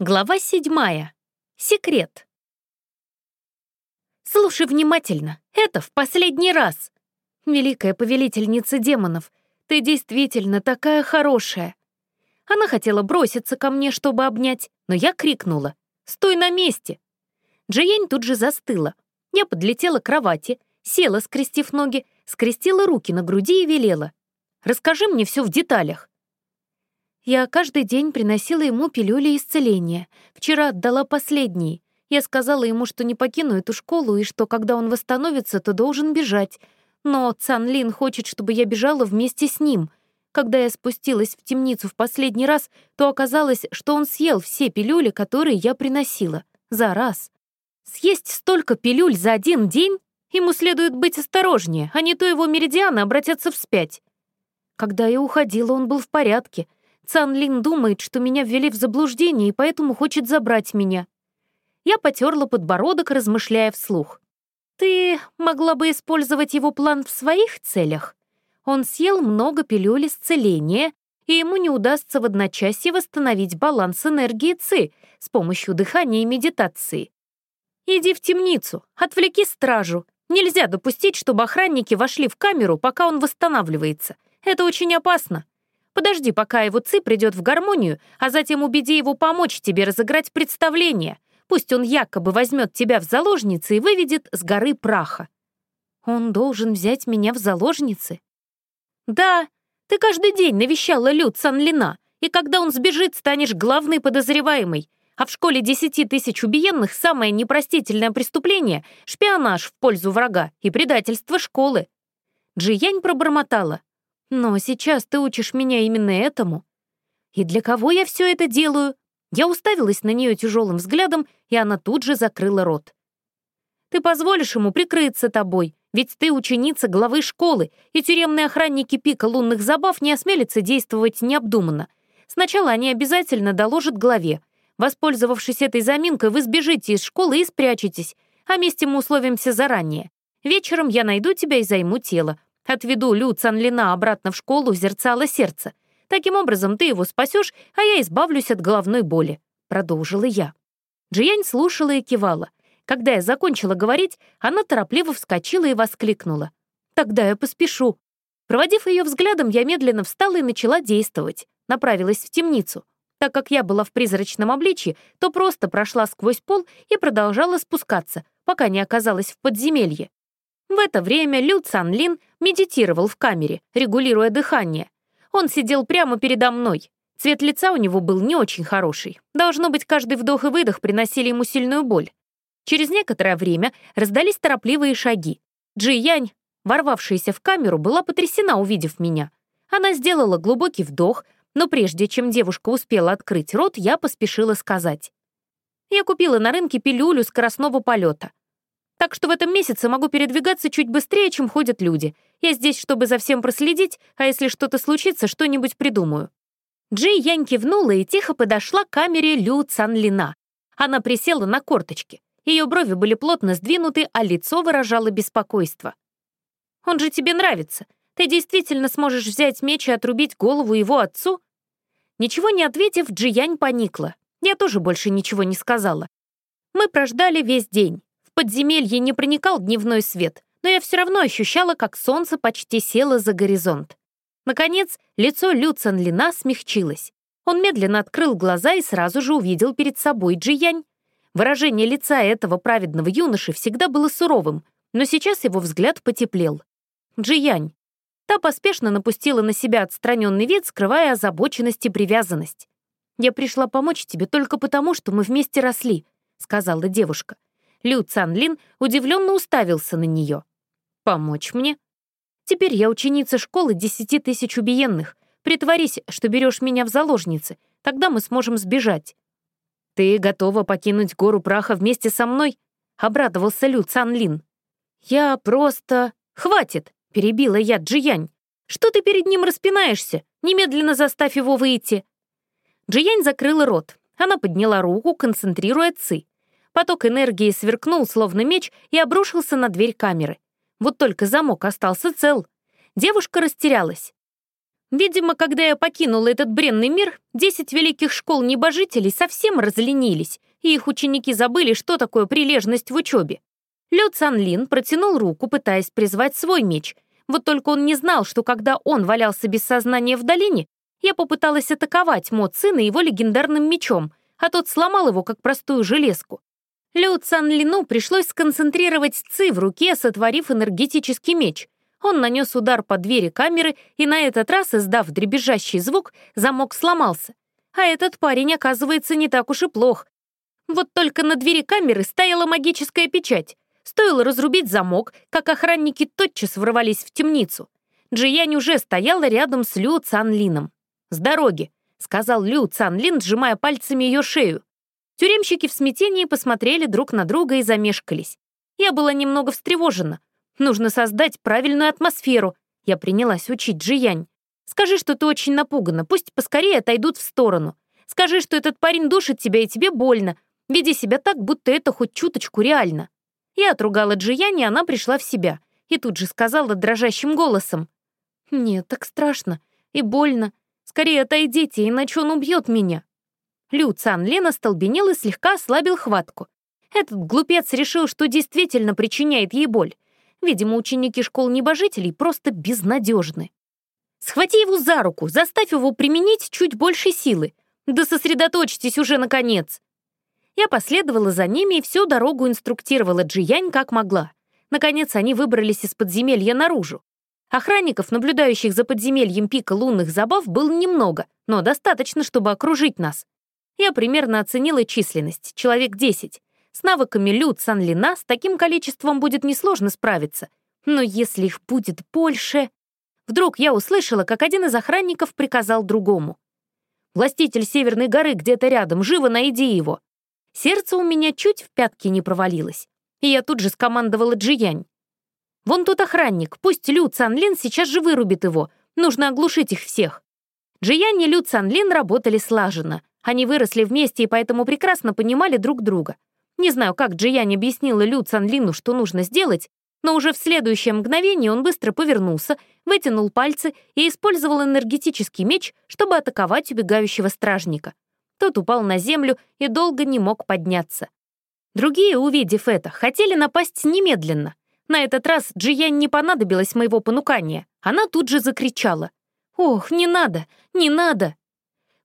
Глава седьмая. Секрет. Слушай внимательно. Это в последний раз. Великая повелительница демонов, ты действительно такая хорошая. Она хотела броситься ко мне, чтобы обнять, но я крикнула. «Стой на месте!» Джиянь тут же застыла. Я подлетела к кровати, села, скрестив ноги, скрестила руки на груди и велела. «Расскажи мне все в деталях». Я каждый день приносила ему пилюли исцеления. Вчера отдала последние. Я сказала ему, что не покину эту школу и что, когда он восстановится, то должен бежать. Но Цан Лин хочет, чтобы я бежала вместе с ним. Когда я спустилась в темницу в последний раз, то оказалось, что он съел все пилюли, которые я приносила. За раз. Съесть столько пилюль за один день? Ему следует быть осторожнее, а не то его меридианы обратятся вспять. Когда я уходила, он был в порядке — Цан Лин думает, что меня ввели в заблуждение и поэтому хочет забрать меня. Я потерла подбородок, размышляя вслух. Ты могла бы использовать его план в своих целях. Он съел много пилюль исцеления, и ему не удастся в одночасье восстановить баланс энергии ЦИ с помощью дыхания и медитации. Иди в темницу, отвлеки стражу. Нельзя допустить, чтобы охранники вошли в камеру, пока он восстанавливается. Это очень опасно. Подожди, пока его ци придет в гармонию, а затем убеди его помочь тебе разыграть представление. Пусть он якобы возьмет тебя в заложницы и выведет с горы праха. Он должен взять меня в заложницы? Да, ты каждый день навещала Люд Санлина, и когда он сбежит, станешь главной подозреваемой. А в школе десяти тысяч убиенных самое непростительное преступление — шпионаж в пользу врага и предательство школы. Джиянь пробормотала. Но сейчас ты учишь меня именно этому. И для кого я все это делаю? Я уставилась на нее тяжелым взглядом, и она тут же закрыла рот. Ты позволишь ему прикрыться тобой, ведь ты ученица главы школы, и тюремные охранники пика лунных забав не осмелятся действовать необдуманно. Сначала они обязательно доложат главе. Воспользовавшись этой заминкой, вы сбежите из школы и спрячетесь, а месте мы условимся заранее. Вечером я найду тебя и займу тело, Отведу Лю Цанлина обратно в школу зерцало сердце. Таким образом, ты его спасешь, а я избавлюсь от головной боли», — продолжила я. Джиянь слушала и кивала. Когда я закончила говорить, она торопливо вскочила и воскликнула. «Тогда я поспешу». Проводив ее взглядом, я медленно встала и начала действовать. Направилась в темницу. Так как я была в призрачном обличье, то просто прошла сквозь пол и продолжала спускаться, пока не оказалась в подземелье. В это время Лю Цанлин медитировал в камере, регулируя дыхание. Он сидел прямо передо мной. Цвет лица у него был не очень хороший. Должно быть, каждый вдох и выдох приносили ему сильную боль. Через некоторое время раздались торопливые шаги. Джи Янь, ворвавшаяся в камеру, была потрясена, увидев меня. Она сделала глубокий вдох, но прежде чем девушка успела открыть рот, я поспешила сказать. Я купила на рынке пилюлю скоростного полета. Так что в этом месяце могу передвигаться чуть быстрее, чем ходят люди. Я здесь, чтобы за всем проследить, а если что-то случится, что-нибудь придумаю». Джей Янь кивнула и тихо подошла к камере Лю Цанлина. Она присела на корточки. Ее брови были плотно сдвинуты, а лицо выражало беспокойство. «Он же тебе нравится. Ты действительно сможешь взять меч и отрубить голову его отцу?» Ничего не ответив, Джиянь поникла. Я тоже больше ничего не сказала. Мы прождали весь день подземелье не проникал дневной свет, но я все равно ощущала, как солнце почти село за горизонт. Наконец, лицо Лю Цанлина смягчилось. Он медленно открыл глаза и сразу же увидел перед собой Джиянь. Выражение лица этого праведного юноши всегда было суровым, но сейчас его взгляд потеплел. Джиянь. Та поспешно напустила на себя отстраненный вид, скрывая озабоченность и привязанность. «Я пришла помочь тебе только потому, что мы вместе росли», — сказала девушка. Лю Цанлин удивленно уставился на нее. «Помочь мне?» «Теперь я ученица школы десяти тысяч убиенных. Притворись, что берешь меня в заложницы. Тогда мы сможем сбежать». «Ты готова покинуть гору праха вместе со мной?» — обрадовался Лю Цанлин. «Я просто...» «Хватит!» — перебила я Джиянь. «Что ты перед ним распинаешься? Немедленно заставь его выйти!» Джиянь закрыла рот. Она подняла руку, концентрируя ци. Поток энергии сверкнул, словно меч, и обрушился на дверь камеры. Вот только замок остался цел. Девушка растерялась. Видимо, когда я покинула этот бренный мир, десять великих школ небожителей совсем разленились, и их ученики забыли, что такое прилежность в учебе. Лю Цанлин протянул руку, пытаясь призвать свой меч. Вот только он не знал, что когда он валялся без сознания в долине, я попыталась атаковать Мо Цина его легендарным мечом, а тот сломал его, как простую железку. Лю Цанлину пришлось сконцентрировать ци в руке, сотворив энергетический меч — он нанес удар по двери камеры, и на этот раз, издав дребезжащий звук, замок сломался. А этот парень, оказывается, не так уж и плох. Вот только на двери камеры стояла магическая печать. Стоило разрубить замок, как охранники тотчас ворвались в темницу. Джиянь уже стояла рядом с Лю Цанлином. «С дороги», — сказал Лю Цанлин, сжимая пальцами ее шею. Тюремщики в смятении посмотрели друг на друга и замешкались. Я была немного встревожена. Нужно создать правильную атмосферу. Я принялась учить Джиянь. Скажи, что ты очень напугана, пусть поскорее отойдут в сторону. Скажи, что этот парень душит тебя и тебе больно. Веди себя так, будто это хоть чуточку реально. Я отругала Джиянь, и она пришла в себя. И тут же сказала дрожащим голосом. «Нет, так страшно и больно. Скорее отойдите, иначе он убьет меня». Лю Цан Лена столбенел и слегка ослабил хватку. Этот глупец решил, что действительно причиняет ей боль. Видимо, ученики школ небожителей просто безнадежны. Схвати его за руку, заставь его применить чуть больше силы. Да сосредоточьтесь уже, наконец. Я последовала за ними и всю дорогу инструктировала Джиянь как могла. Наконец они выбрались из подземелья наружу. Охранников, наблюдающих за подземельем пика лунных забав, было немного, но достаточно, чтобы окружить нас. Я примерно оценила численность, человек 10. С навыками Лю Цанлина с таким количеством будет несложно справиться. Но если их будет больше... Вдруг я услышала, как один из охранников приказал другому. «Властитель Северной горы где-то рядом, живо найди его!» Сердце у меня чуть в пятки не провалилось. И я тут же скомандовала Джиянь. «Вон тут охранник, пусть Лю Цанлин сейчас же вырубит его. Нужно оглушить их всех». Джиянь и Лю Цанлин работали слаженно. Они выросли вместе и поэтому прекрасно понимали друг друга. Не знаю, как Джиянь объяснила Лю Цанлину, что нужно сделать, но уже в следующее мгновение он быстро повернулся, вытянул пальцы и использовал энергетический меч, чтобы атаковать убегающего стражника. Тот упал на землю и долго не мог подняться. Другие, увидев это, хотели напасть немедленно. На этот раз Джиянь не понадобилось моего понукания. Она тут же закричала. «Ох, не надо, не надо!»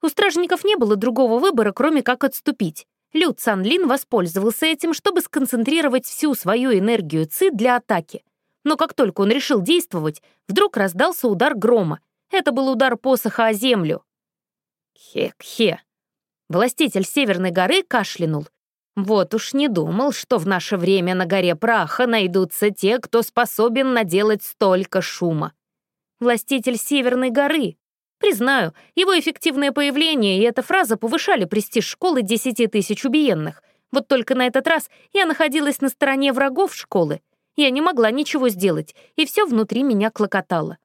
У стражников не было другого выбора, кроме как отступить. Лю Цанлин воспользовался этим, чтобы сконцентрировать всю свою энергию Ци для атаки. Но как только он решил действовать, вдруг раздался удар грома. Это был удар посоха о землю. Хе-хе. Властитель Северной горы кашлянул. Вот уж не думал, что в наше время на горе праха найдутся те, кто способен наделать столько шума. Властитель Северной горы. Признаю, его эффективное появление и эта фраза повышали престиж школы 10 тысяч убиенных. Вот только на этот раз я находилась на стороне врагов школы. Я не могла ничего сделать, и все внутри меня клокотало.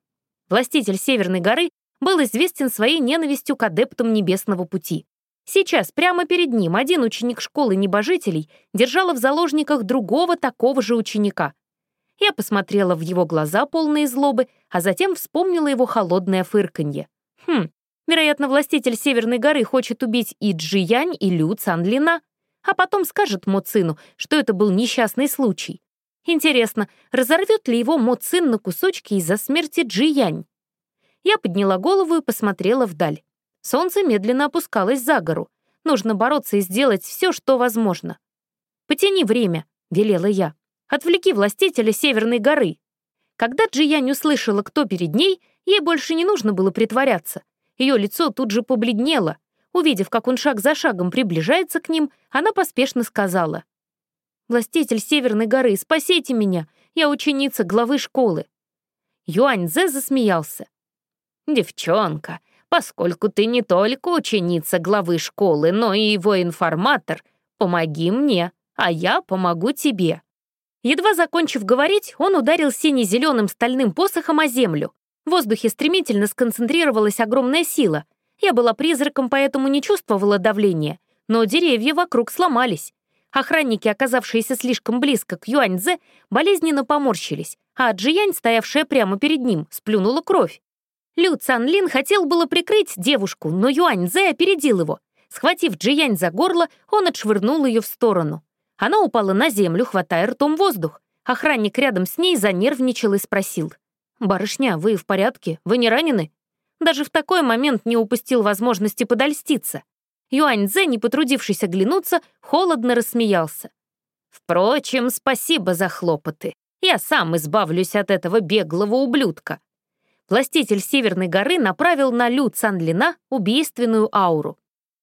Властитель Северной горы был известен своей ненавистью к адептам Небесного пути. Сейчас прямо перед ним один ученик школы небожителей держала в заложниках другого такого же ученика. Я посмотрела в его глаза, полные злобы, а затем вспомнила его холодное фырканье. Хм, вероятно, властитель Северной горы хочет убить и Джиянь, и Лю Цанлина, а потом скажет Моцину, что это был несчастный случай. Интересно, разорвет ли его Моцин на кусочки из-за смерти Джиянь? Я подняла голову и посмотрела вдаль. Солнце медленно опускалось за гору. Нужно бороться и сделать все, что возможно. «Потяни время», — велела я. «Отвлеки властителя Северной горы». Когда Джиянь услышала, кто перед ней, ей больше не нужно было притворяться. Ее лицо тут же побледнело. Увидев, как он шаг за шагом приближается к ним, она поспешно сказала. «Властитель Северной горы, спасите меня! Я ученица главы школы!» Юань Зе засмеялся. «Девчонка, поскольку ты не только ученица главы школы, но и его информатор, помоги мне, а я помогу тебе. Едва закончив говорить, он ударил сине-зеленым стальным посохом о землю. В воздухе стремительно сконцентрировалась огромная сила. Я была призраком, поэтому не чувствовала давления, но деревья вокруг сломались. Охранники, оказавшиеся слишком близко к Юаньзе, болезненно поморщились, а Джиянь, стоявшая прямо перед ним, сплюнула кровь. Лю Цанлин хотел было прикрыть девушку, но Юань Зе опередил его. Схватив Джиянь за горло, он отшвырнул ее в сторону. Она упала на землю, хватая ртом воздух. Охранник рядом с ней занервничал и спросил. «Барышня, вы в порядке? Вы не ранены?» Даже в такой момент не упустил возможности подольститься. Юань Цзэ, не потрудившись оглянуться, холодно рассмеялся. «Впрочем, спасибо за хлопоты. Я сам избавлюсь от этого беглого ублюдка». Властитель Северной горы направил на Лю Цанлина убийственную ауру.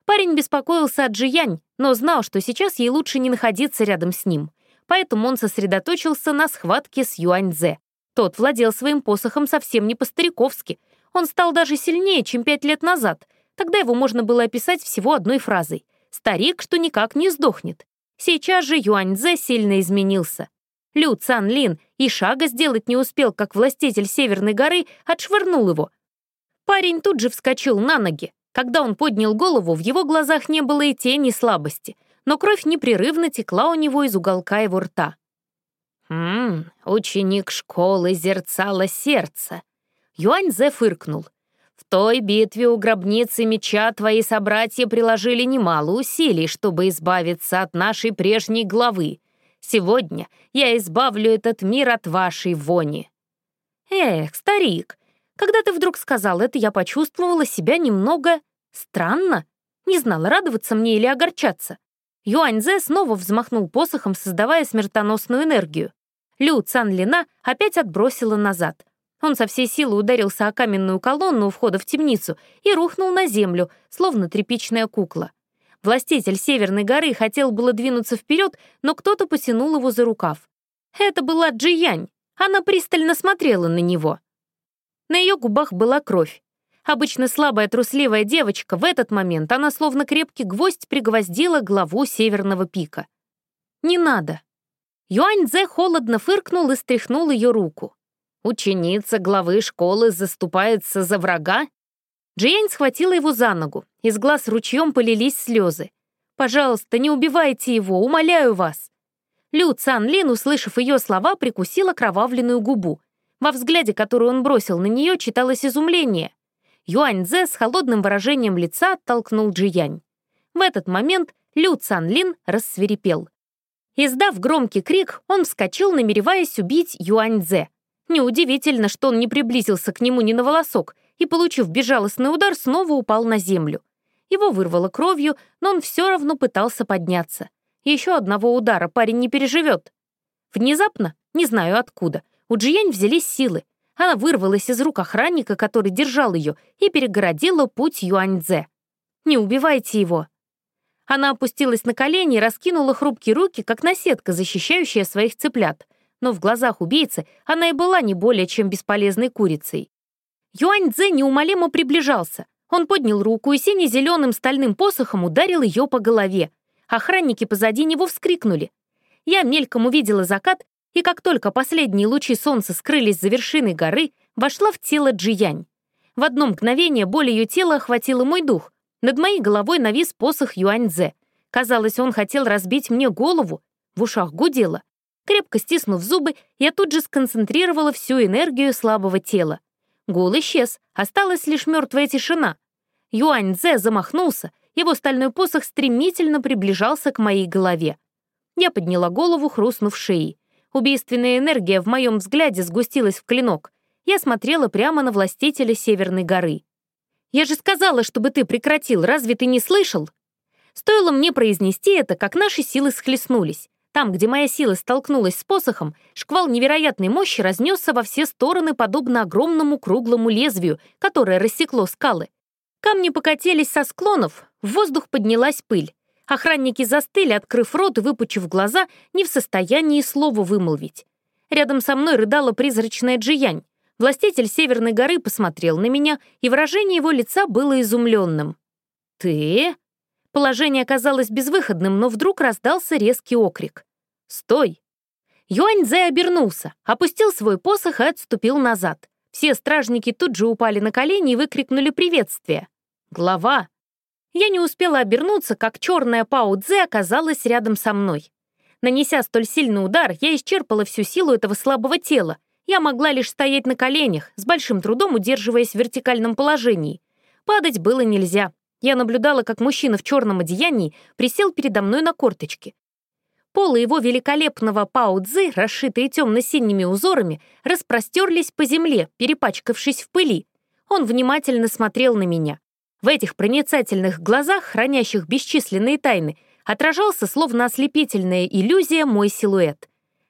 Парень беспокоился о Джиянь, но знал, что сейчас ей лучше не находиться рядом с ним. Поэтому он сосредоточился на схватке с Юаньзе. Тот владел своим посохом совсем не по-стариковски. Он стал даже сильнее, чем пять лет назад. Тогда его можно было описать всего одной фразой. «Старик, что никак не сдохнет». Сейчас же Юаньзе сильно изменился. Лю Цан Лин и шага сделать не успел, как властитель Северной горы отшвырнул его. Парень тут же вскочил на ноги. Когда он поднял голову, в его глазах не было и тени слабости, но кровь непрерывно текла у него из уголка его рта. «Ммм, ученик школы зерцало сердце». Юань Зе фыркнул. «В той битве у гробницы меча твои собратья приложили немало усилий, чтобы избавиться от нашей прежней главы. Сегодня я избавлю этот мир от вашей вони». «Эх, старик, когда ты вдруг сказал это, я почувствовала себя немного странно. Не знала, радоваться мне или огорчаться. Юаньзе снова взмахнул посохом, создавая смертоносную энергию. Лю Цанлина опять отбросила назад. Он со всей силы ударился о каменную колонну у входа в темницу и рухнул на землю, словно тряпичная кукла. Властитель Северной горы хотел было двинуться вперед, но кто-то потянул его за рукав. Это была Джиянь. Она пристально смотрела на него. На ее губах была кровь. Обычно слабая трусливая девочка, в этот момент она словно крепкий гвоздь пригвоздила главу северного пика. «Не надо». Юань Цзэ холодно фыркнул и стряхнул ее руку. «Ученица главы школы заступается за врага?» Джиянь схватила его за ногу. Из глаз ручьем полились слезы. «Пожалуйста, не убивайте его, умоляю вас!» Лю Цан услышав ее слова, прикусила кровавленную губу. Во взгляде, который он бросил на нее, читалось изумление. Юань Цзэ с холодным выражением лица оттолкнул Джиянь. В этот момент Лю Цан Лин рассверепел. Издав громкий крик, он вскочил, намереваясь убить Юань Цзэ. Неудивительно, что он не приблизился к нему ни на волосок и, получив безжалостный удар, снова упал на землю. Его вырвало кровью, но он все равно пытался подняться. Еще одного удара парень не переживет. Внезапно, не знаю откуда, у Джиянь взялись силы. Она вырвалась из рук охранника, который держал ее, и перегородила путь Юаньцзе. «Не убивайте его!» Она опустилась на колени и раскинула хрупкие руки, как наседка, защищающая своих цыплят. Но в глазах убийцы она и была не более чем бесполезной курицей. Юань неумолимо приближался. Он поднял руку и сине-зеленым стальным посохом ударил ее по голове. Охранники позади него вскрикнули. Я мельком увидела закат и как только последние лучи солнца скрылись за вершиной горы, вошла в тело Джиянь. В одно мгновение боль ее тела охватила мой дух. Над моей головой навис посох Юаньзе. Казалось, он хотел разбить мне голову. В ушах гудело. Крепко стиснув зубы, я тут же сконцентрировала всю энергию слабого тела. Гул исчез, осталась лишь мертвая тишина. Юаньзе замахнулся, его стальной посох стремительно приближался к моей голове. Я подняла голову, хрустнув шеей. Убийственная энергия в моем взгляде сгустилась в клинок. Я смотрела прямо на властителя Северной горы. «Я же сказала, чтобы ты прекратил, разве ты не слышал?» Стоило мне произнести это, как наши силы схлестнулись. Там, где моя сила столкнулась с посохом, шквал невероятной мощи разнесся во все стороны, подобно огромному круглому лезвию, которое рассекло скалы. Камни покатились со склонов, в воздух поднялась пыль. Охранники застыли, открыв рот и выпучив глаза, не в состоянии слова вымолвить. Рядом со мной рыдала призрачная Джиянь. Властитель Северной горы посмотрел на меня, и выражение его лица было изумленным. «Ты?» Положение оказалось безвыходным, но вдруг раздался резкий окрик. «Стой!» Юань Цзэ обернулся, опустил свой посох и отступил назад. Все стражники тут же упали на колени и выкрикнули приветствие. «Глава!» Я не успела обернуться, как черная Пао Цзэ оказалась рядом со мной. Нанеся столь сильный удар, я исчерпала всю силу этого слабого тела. Я могла лишь стоять на коленях, с большим трудом удерживаясь в вертикальном положении. Падать было нельзя. Я наблюдала, как мужчина в черном одеянии присел передо мной на корточки. Полы его великолепного паудзы, расшитые темно-синими узорами, распростерлись по земле, перепачкавшись в пыли. Он внимательно смотрел на меня. В этих проницательных глазах, хранящих бесчисленные тайны, отражался, словно ослепительная иллюзия, мой силуэт.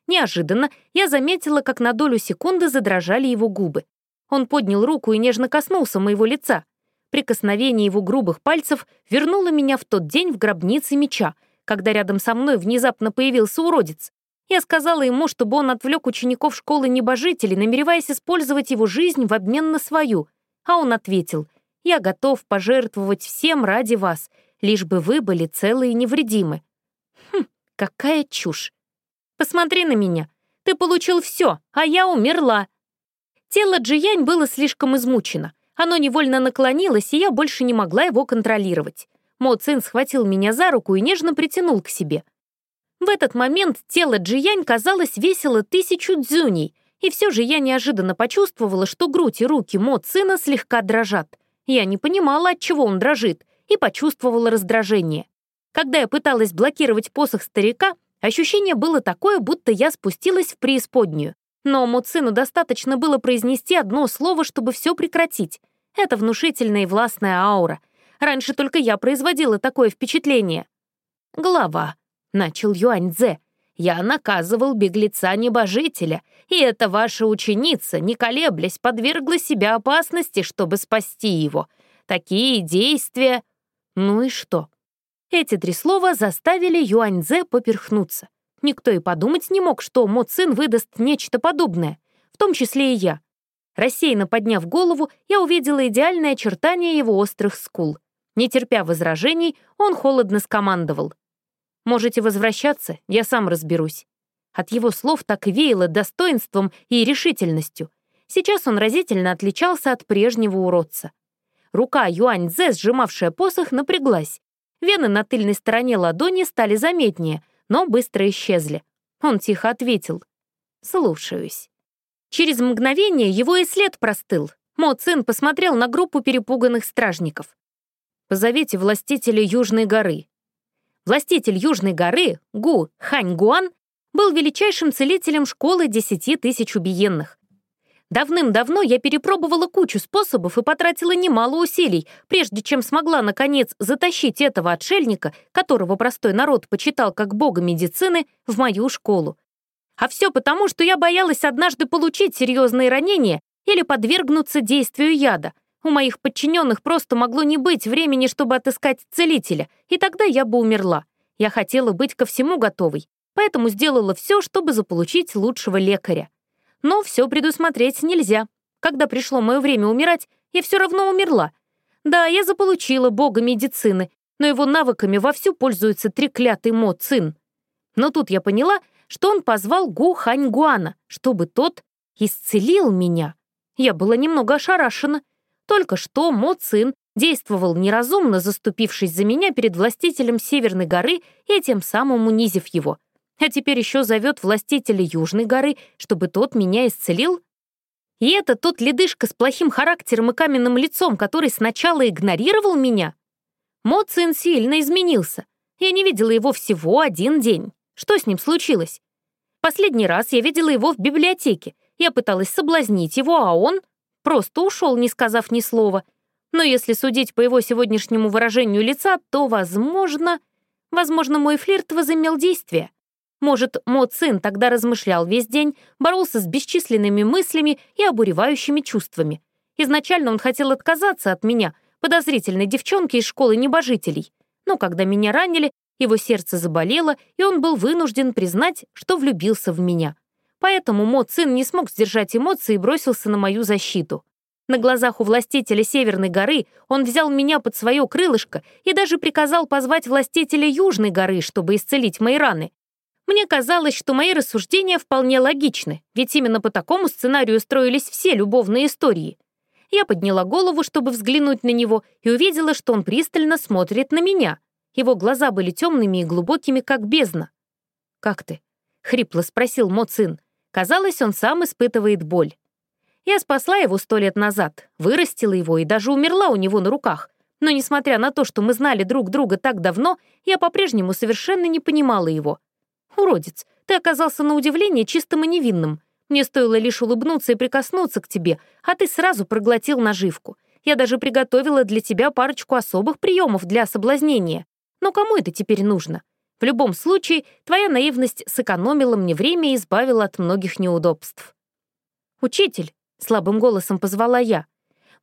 Неожиданно я заметила, как на долю секунды задрожали его губы. Он поднял руку и нежно коснулся моего лица. Прикосновение его грубых пальцев вернуло меня в тот день в гробнице меча, когда рядом со мной внезапно появился уродец. Я сказала ему, чтобы он отвлек учеников школы небожителей, намереваясь использовать его жизнь в обмен на свою. А он ответил, «Я готов пожертвовать всем ради вас, лишь бы вы были целы и невредимы». Хм, какая чушь. Посмотри на меня. Ты получил все, а я умерла. Тело Джиянь было слишком измучено. Оно невольно наклонилось, и я больше не могла его контролировать. Мо Цин схватил меня за руку и нежно притянул к себе. В этот момент тело Джиянь казалось весило тысячу дзюней, и все же я неожиданно почувствовала, что грудь и руки Мо Цина слегка дрожат. Я не понимала, от чего он дрожит, и почувствовала раздражение. Когда я пыталась блокировать посох старика, ощущение было такое, будто я спустилась в преисподнюю. Но Муцину достаточно было произнести одно слово, чтобы все прекратить. Это внушительная и властная аура. Раньше только я производила такое впечатление. «Глава», — начал Юаньцзе, — «я наказывал беглеца-небожителя, и эта ваша ученица, не колеблясь, подвергла себя опасности, чтобы спасти его. Такие действия...» Ну и что? Эти три слова заставили Юаньзе поперхнуться. Никто и подумать не мог, что Мо Цин выдаст нечто подобное, в том числе и я. Рассеянно подняв голову, я увидела идеальное очертание его острых скул. Не терпя возражений, он холодно скомандовал. «Можете возвращаться, я сам разберусь». От его слов так веяло достоинством и решительностью. Сейчас он разительно отличался от прежнего уродца. Рука Юань-Дзе, сжимавшая посох, напряглась. Вены на тыльной стороне ладони стали заметнее — но быстро исчезли. Он тихо ответил. «Слушаюсь». Через мгновение его и след простыл. Мо Цин посмотрел на группу перепуганных стражников. «Позовите властителя Южной горы». Властитель Южной горы, Гу Хань Гуан, был величайшим целителем школы десяти тысяч убиенных. Давным-давно я перепробовала кучу способов и потратила немало усилий, прежде чем смогла, наконец, затащить этого отшельника, которого простой народ почитал как бога медицины, в мою школу. А все потому, что я боялась однажды получить серьезные ранения или подвергнуться действию яда. У моих подчиненных просто могло не быть времени, чтобы отыскать целителя, и тогда я бы умерла. Я хотела быть ко всему готовой, поэтому сделала все, чтобы заполучить лучшего лекаря. Но все предусмотреть нельзя. Когда пришло мое время умирать, я все равно умерла. Да, я заполучила бога медицины, но его навыками вовсю пользуется треклятый Мо Цин. Но тут я поняла, что он позвал Гу Хань Гуана, чтобы тот исцелил меня. Я была немного ошарашена. Только что Мо Цин действовал неразумно, заступившись за меня перед властителем Северной горы и тем самым унизив его. А теперь еще зовет властителя Южной горы, чтобы тот меня исцелил? И это тот ледышка с плохим характером и каменным лицом, который сначала игнорировал меня? Моцин сильно изменился. Я не видела его всего один день. Что с ним случилось? Последний раз я видела его в библиотеке. Я пыталась соблазнить его, а он просто ушел, не сказав ни слова. Но если судить по его сегодняшнему выражению лица, то, возможно... Возможно, мой флирт возымел действие. Может, Мо Цин тогда размышлял весь день, боролся с бесчисленными мыслями и обуревающими чувствами. Изначально он хотел отказаться от меня, подозрительной девчонки из школы небожителей. Но когда меня ранили, его сердце заболело, и он был вынужден признать, что влюбился в меня. Поэтому Мо Цин не смог сдержать эмоции и бросился на мою защиту. На глазах у властителя Северной горы он взял меня под свое крылышко и даже приказал позвать властителя Южной горы, чтобы исцелить мои раны. Мне казалось, что мои рассуждения вполне логичны, ведь именно по такому сценарию строились все любовные истории. Я подняла голову, чтобы взглянуть на него, и увидела, что он пристально смотрит на меня. Его глаза были темными и глубокими, как бездна. «Как ты?» — хрипло спросил Мо Цин. Казалось, он сам испытывает боль. Я спасла его сто лет назад, вырастила его и даже умерла у него на руках. Но несмотря на то, что мы знали друг друга так давно, я по-прежнему совершенно не понимала его. «Уродец, ты оказался на удивление чистым и невинным. Мне стоило лишь улыбнуться и прикоснуться к тебе, а ты сразу проглотил наживку. Я даже приготовила для тебя парочку особых приемов для соблазнения. Но кому это теперь нужно? В любом случае, твоя наивность сэкономила мне время и избавила от многих неудобств. «Учитель», — слабым голосом позвала я,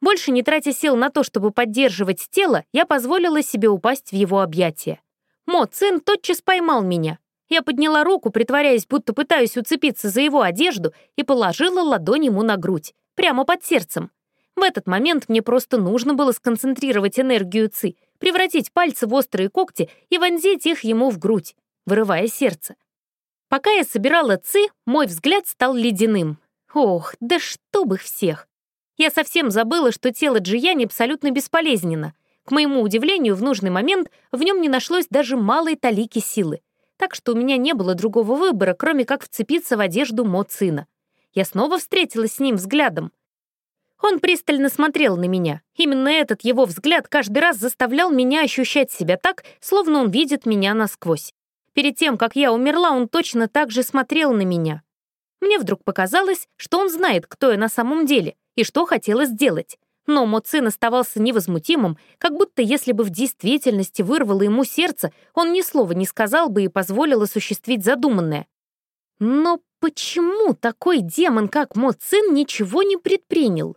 больше не тратя сил на то, чтобы поддерживать тело, я позволила себе упасть в его объятия. Мо Цин тотчас поймал меня. Я подняла руку, притворяясь, будто пытаюсь уцепиться за его одежду, и положила ладонь ему на грудь, прямо под сердцем. В этот момент мне просто нужно было сконцентрировать энергию Ци, превратить пальцы в острые когти и вонзить их ему в грудь, вырывая сердце. Пока я собирала ци, мой взгляд стал ледяным. Ох, да чтоб их всех! Я совсем забыла, что тело Джияни абсолютно бесполезненно. К моему удивлению, в нужный момент в нем не нашлось даже малой талики силы. Так что у меня не было другого выбора, кроме как вцепиться в одежду Мо Цина. Я снова встретилась с ним взглядом. Он пристально смотрел на меня. Именно этот его взгляд каждый раз заставлял меня ощущать себя так, словно он видит меня насквозь. Перед тем, как я умерла, он точно так же смотрел на меня. Мне вдруг показалось, что он знает, кто я на самом деле и что хотела сделать. Но Моцин оставался невозмутимым, как будто если бы в действительности вырвало ему сердце, он ни слова не сказал бы и позволил осуществить задуманное. Но почему такой демон, как Моцин, ничего не предпринял?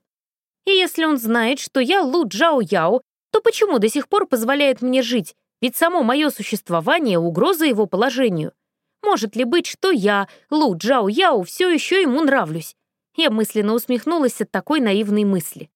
И если он знает, что я Лу Джао Яо, то почему до сих пор позволяет мне жить? Ведь само мое существование — угроза его положению. Может ли быть, что я, Лу Джао Яо, все еще ему нравлюсь? Я мысленно усмехнулась от такой наивной мысли.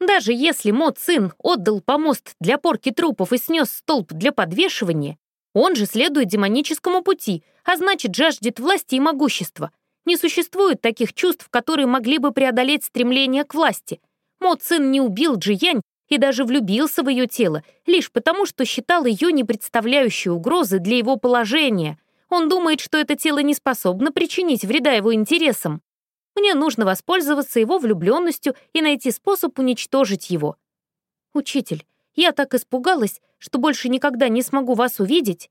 Даже если Мо Цин отдал помост для порки трупов и снес столб для подвешивания, он же следует демоническому пути, а значит, жаждет власти и могущества. Не существует таких чувств, которые могли бы преодолеть стремление к власти. Мо Цин не убил Джиянь и даже влюбился в ее тело, лишь потому, что считал ее не представляющей угрозы для его положения. Он думает, что это тело не способно причинить вреда его интересам. Мне нужно воспользоваться его влюбленностью и найти способ уничтожить его. Учитель, я так испугалась, что больше никогда не смогу вас увидеть.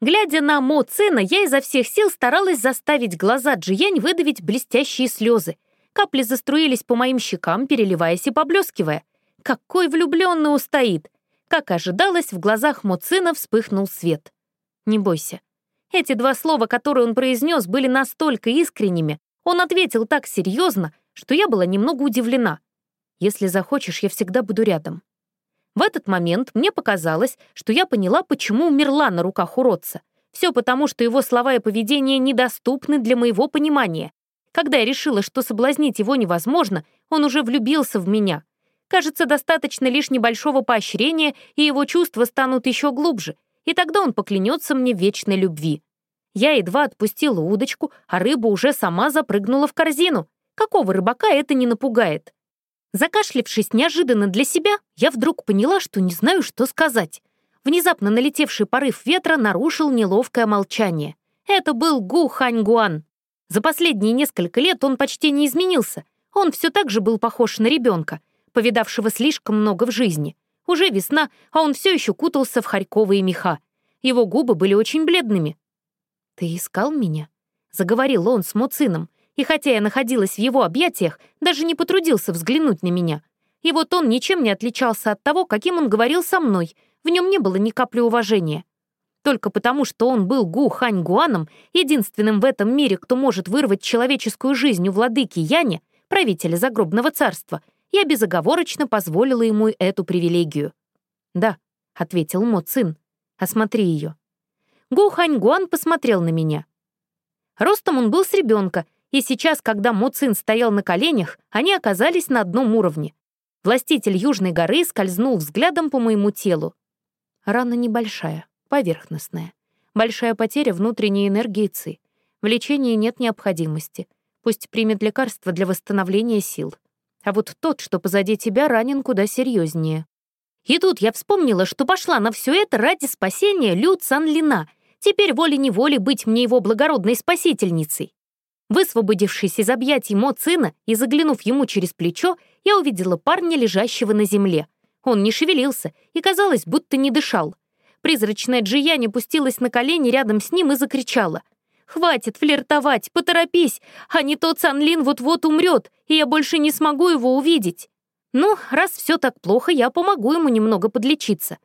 Глядя на Мо Цена, я изо всех сил старалась заставить глаза Джиянь выдавить блестящие слезы. Капли заструились по моим щекам, переливаясь и поблескивая. Какой влюбленный устоит! Как ожидалось, в глазах Моцина вспыхнул свет. «Не бойся». Эти два слова, которые он произнес, были настолько искренними, он ответил так серьезно, что я была немного удивлена. «Если захочешь, я всегда буду рядом». В этот момент мне показалось, что я поняла, почему умерла на руках уродца. Все потому, что его слова и поведение недоступны для моего понимания, когда я решила, что соблазнить его невозможно, он уже влюбился в меня. Кажется, достаточно лишь небольшого поощрения, и его чувства станут еще глубже, и тогда он поклянется мне вечной любви. Я едва отпустила удочку, а рыба уже сама запрыгнула в корзину. Какого рыбака это не напугает? Закашлившись неожиданно для себя, я вдруг поняла, что не знаю, что сказать. Внезапно налетевший порыв ветра нарушил неловкое молчание. Это был Гу Хань Гуан. За последние несколько лет он почти не изменился. Он все так же был похож на ребенка, повидавшего слишком много в жизни. Уже весна, а он все еще кутался в харьковые меха. Его губы были очень бледными. «Ты искал меня?» — заговорил он с Муцином, и хотя я находилась в его объятиях, даже не потрудился взглянуть на меня. И вот он ничем не отличался от того, каким он говорил со мной, в нем не было ни капли уважения. Только потому, что он был Гу Хань Гуаном, единственным в этом мире, кто может вырвать человеческую жизнь у владыки Яни, правителя загробного царства, я безоговорочно позволила ему эту привилегию. «Да», — ответил Мо Цин, — «осмотри ее». Гу Хань Гуан посмотрел на меня. Ростом он был с ребенка, и сейчас, когда Мо Цин стоял на коленях, они оказались на одном уровне. Властитель Южной горы скользнул взглядом по моему телу. Рана небольшая, поверхностная. Большая потеря внутренней энергии ЦИ. В лечении нет необходимости. Пусть примет лекарство для восстановления сил. А вот тот, что позади тебя, ранен куда серьезнее. И тут я вспомнила, что пошла на все это ради спасения Лю Цанлина. Теперь волей-неволей быть мне его благородной спасительницей. Высвободившись из объятий Мо Цина и заглянув ему через плечо, я увидела парня, лежащего на земле. Он не шевелился и, казалось, будто не дышал. Призрачная Джия пустилась на колени рядом с ним и закричала. «Хватит флиртовать, поторопись, а не то Цанлин вот-вот умрет, и я больше не смогу его увидеть». Ну, раз все так плохо, я помогу ему немного подлечиться.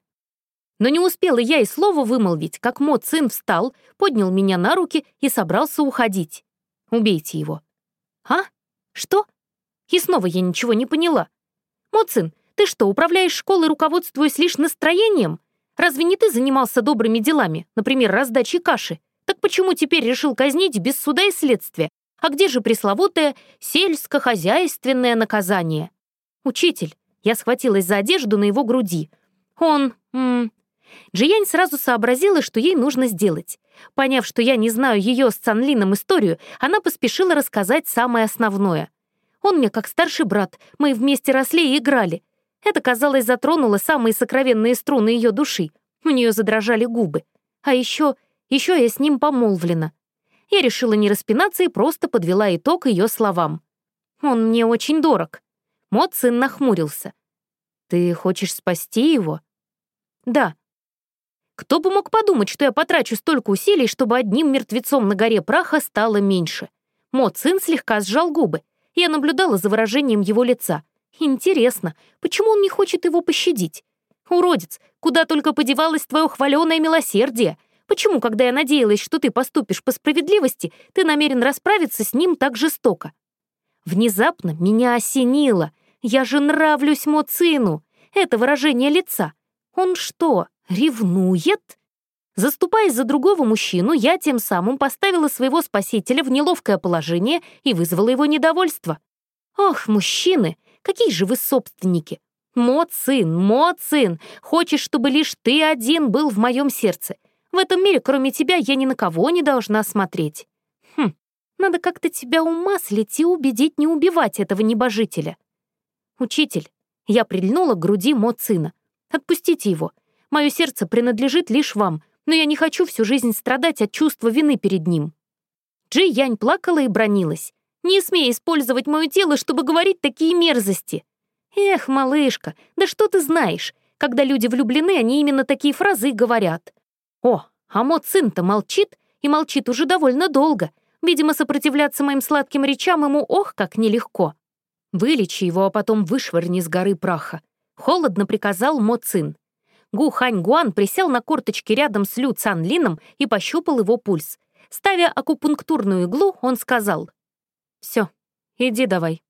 Но не успела я и слова вымолвить, как Мо Цин встал, поднял меня на руки и собрался уходить. Убейте его. А? Что? И снова я ничего не поняла. Моцин, ты что, управляешь школой, руководствуясь лишь настроением? Разве не ты занимался добрыми делами, например, раздачей каши? Так почему теперь решил казнить без суда и следствия? А где же пресловутое сельскохозяйственное наказание? Учитель. Я схватилась за одежду на его груди. Он... М Джиянь сразу сообразила, что ей нужно сделать. Поняв, что я не знаю ее с Цанлином историю, она поспешила рассказать самое основное. Он мне как старший брат, мы вместе росли и играли. Это, казалось, затронуло самые сокровенные струны ее души. У нее задрожали губы. А еще, еще я с ним помолвлена. Я решила не распинаться и просто подвела итог ее словам. Он мне очень дорог. Мот сын нахмурился. «Ты хочешь спасти его?» «Да». «Кто бы мог подумать, что я потрачу столько усилий, чтобы одним мертвецом на горе праха стало меньше?» Мот сын слегка сжал губы. Я наблюдала за выражением его лица. Интересно, почему он не хочет его пощадить? Уродец, куда только подевалось твое хваленое милосердие? Почему, когда я надеялась, что ты поступишь по справедливости, ты намерен расправиться с ним так жестоко? Внезапно меня осенило. Я же нравлюсь Моцину. Это выражение лица. Он что, ревнует? Заступаясь за другого мужчину, я тем самым поставила своего спасителя в неловкое положение и вызвала его недовольство. Ох, мужчины, какие же вы собственники! Моцин, Моцин, хочешь, чтобы лишь ты один был в моем сердце. В этом мире, кроме тебя, я ни на кого не должна смотреть. Хм, надо как-то тебя умаслить и убедить не убивать этого небожителя. «Учитель!» Я прильнула к груди Моцина. «Отпустите его. Мое сердце принадлежит лишь вам, но я не хочу всю жизнь страдать от чувства вины перед ним». Джи Янь плакала и бронилась. «Не смей использовать мое тело, чтобы говорить такие мерзости!» «Эх, малышка, да что ты знаешь? Когда люди влюблены, они именно такие фразы говорят. О, а Мо то молчит, и молчит уже довольно долго. Видимо, сопротивляться моим сладким речам ему ох, как нелегко. Вылечи его, а потом вышвырни с горы праха. Холодно приказал Мо Цин. Гу Хань Гуан присел на корточки рядом с Лю Цан Лином и пощупал его пульс. Ставя акупунктурную иглу, он сказал. «Все, иди давай».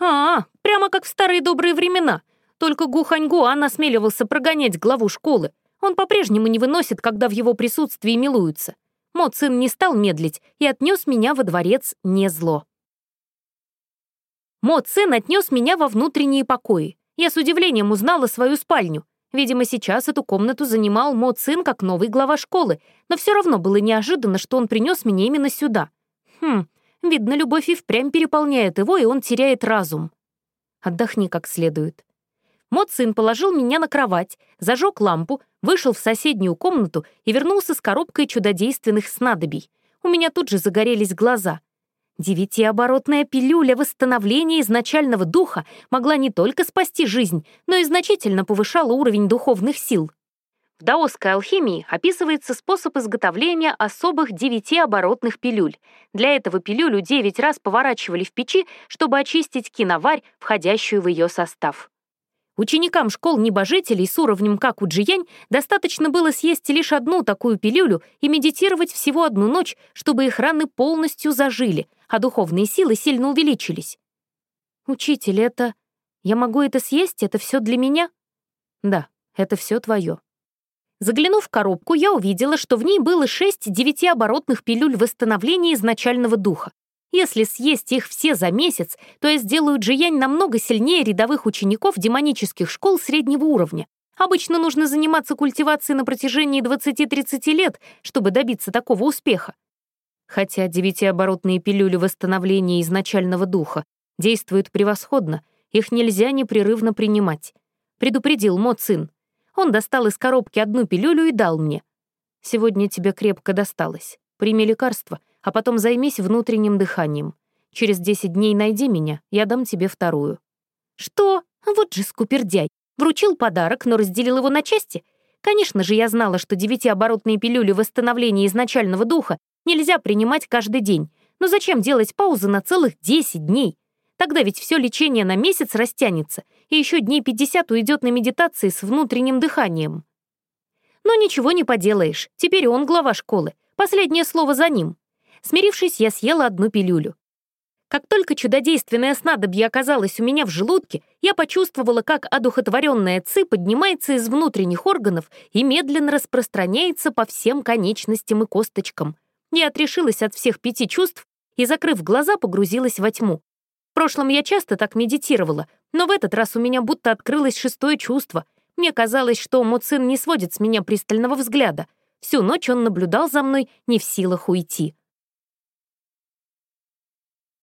«А, прямо как в старые добрые времена. Только Гу Хань Гуан осмеливался прогонять главу школы. Он по-прежнему не выносит, когда в его присутствии милуются. Мо Цин не стал медлить и отнес меня во дворец не зло. Мо Цин отнес меня во внутренние покои. Я с удивлением узнала свою спальню. Видимо, сейчас эту комнату занимал Мо Цин как новый глава школы, но все равно было неожиданно, что он принес меня именно сюда. Хм, видно, любовь и впрямь переполняет его, и он теряет разум. Отдохни как следует. Мо Цин положил меня на кровать, зажег лампу, вышел в соседнюю комнату и вернулся с коробкой чудодейственных снадобий. У меня тут же загорелись глаза. Девятиоборотная пилюля восстановления изначального духа могла не только спасти жизнь, но и значительно повышала уровень духовных сил. В даосской алхимии описывается способ изготовления особых девятиоборотных пилюль. Для этого пилюлю девять раз поворачивали в печи, чтобы очистить киноварь, входящую в ее состав. Ученикам школ небожителей с уровнем как у Джиянь достаточно было съесть лишь одну такую пилюлю и медитировать всего одну ночь, чтобы их раны полностью зажили — а духовные силы сильно увеличились. «Учитель, это... Я могу это съесть? Это все для меня?» «Да, это все твое». Заглянув в коробку, я увидела, что в ней было шесть девятиоборотных пилюль восстановления изначального духа. Если съесть их все за месяц, то я сделаю Джиянь намного сильнее рядовых учеников демонических школ среднего уровня. Обычно нужно заниматься культивацией на протяжении 20-30 лет, чтобы добиться такого успеха. Хотя девятиоборотные пилюли восстановления изначального духа действуют превосходно, их нельзя непрерывно принимать. Предупредил Мо Цин. Он достал из коробки одну пилюлю и дал мне. «Сегодня тебе крепко досталось. Прими лекарство, а потом займись внутренним дыханием. Через 10 дней найди меня, я дам тебе вторую». «Что? Вот же скупердяй. Вручил подарок, но разделил его на части. Конечно же, я знала, что девятиоборотные пилюли восстановления изначального духа нельзя принимать каждый день. Но зачем делать паузы на целых 10 дней? Тогда ведь все лечение на месяц растянется, и еще дней 50 уйдет на медитации с внутренним дыханием. Но ничего не поделаешь, теперь он глава школы, последнее слово за ним. Смирившись, я съела одну пилюлю. Как только чудодейственное снадобье оказалось у меня в желудке, я почувствовала, как одухотворенная ци поднимается из внутренних органов и медленно распространяется по всем конечностям и косточкам. Я отрешилась от всех пяти чувств и, закрыв глаза, погрузилась во тьму. В прошлом я часто так медитировала, но в этот раз у меня будто открылось шестое чувство. Мне казалось, что Муцин не сводит с меня пристального взгляда. Всю ночь он наблюдал за мной, не в силах уйти.